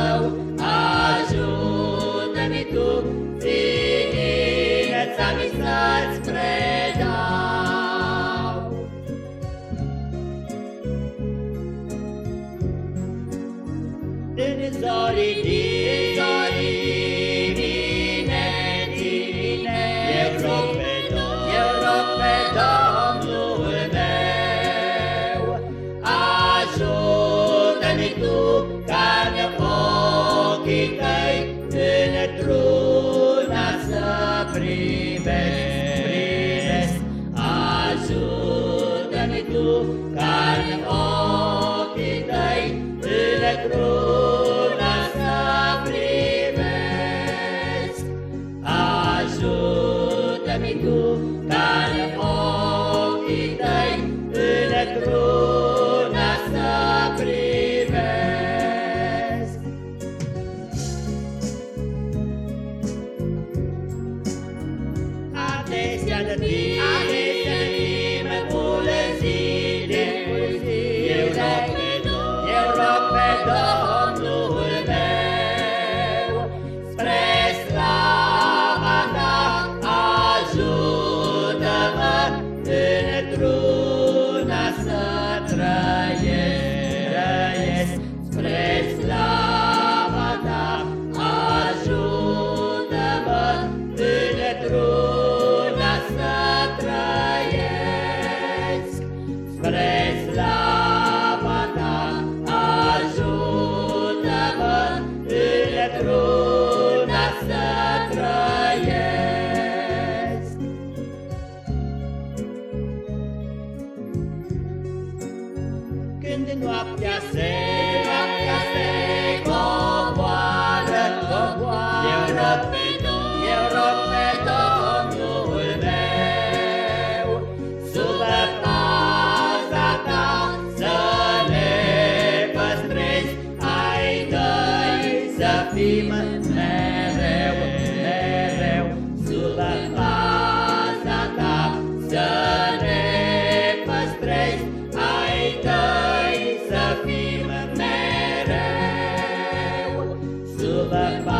meu, ajută-mi tu, ființa mi să-ți predau. În zorii din mi tu care ochii tăi într-una să privesc. Adesea de tine Când noaptea se, noaptea se coboară, coboară, eu till that